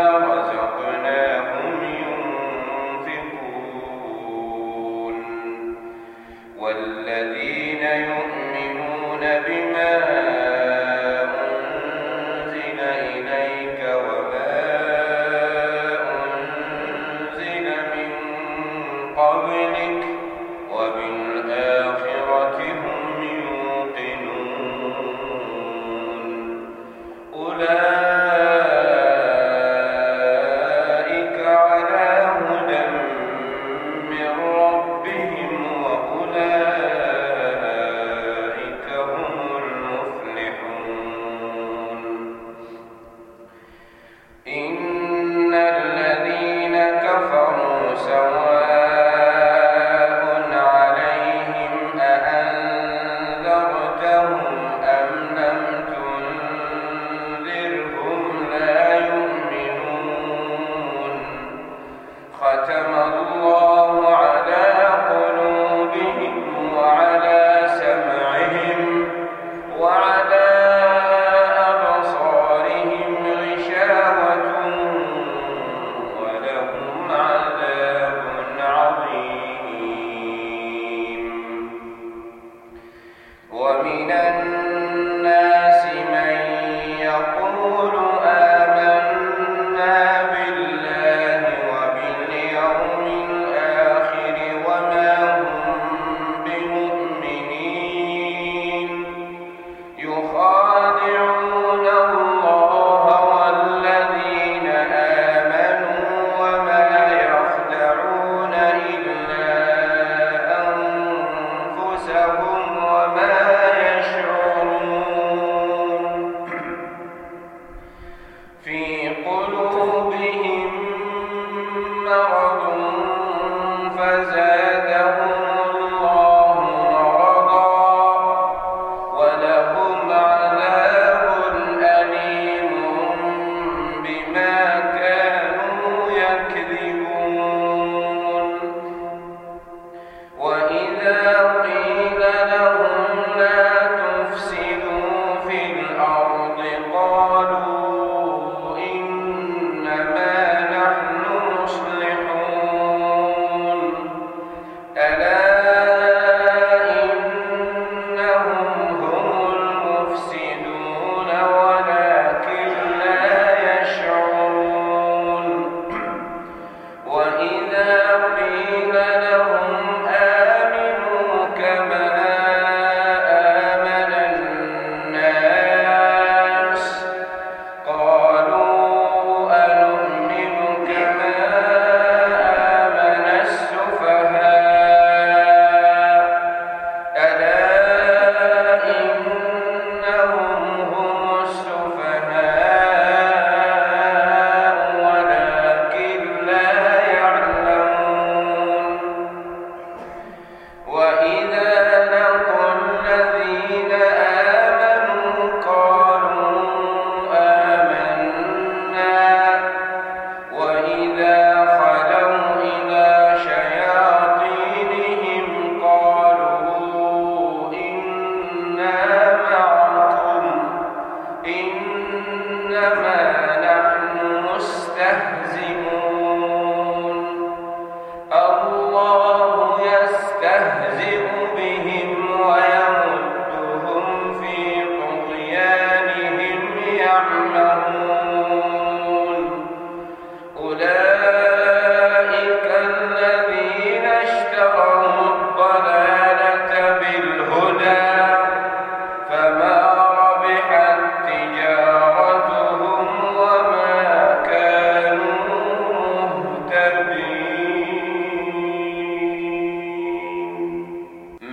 ولا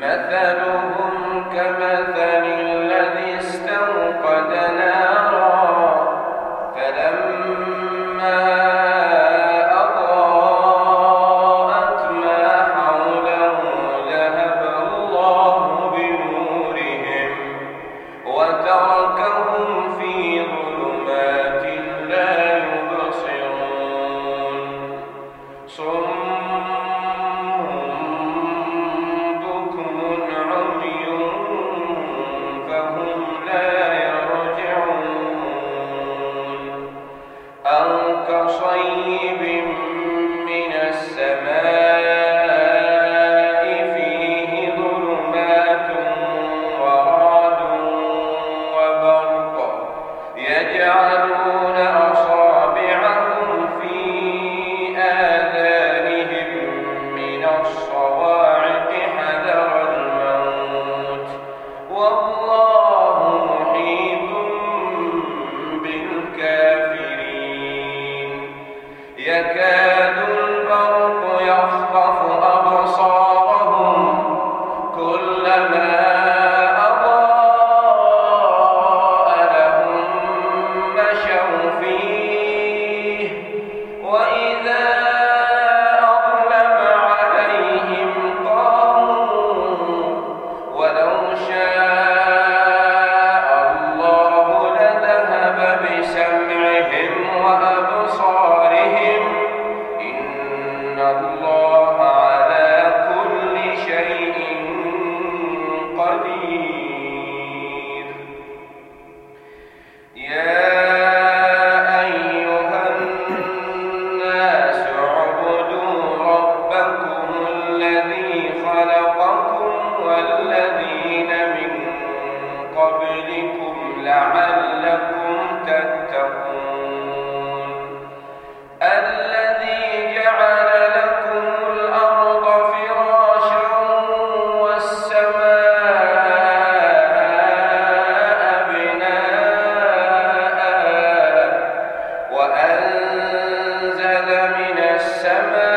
مثلهم our السماء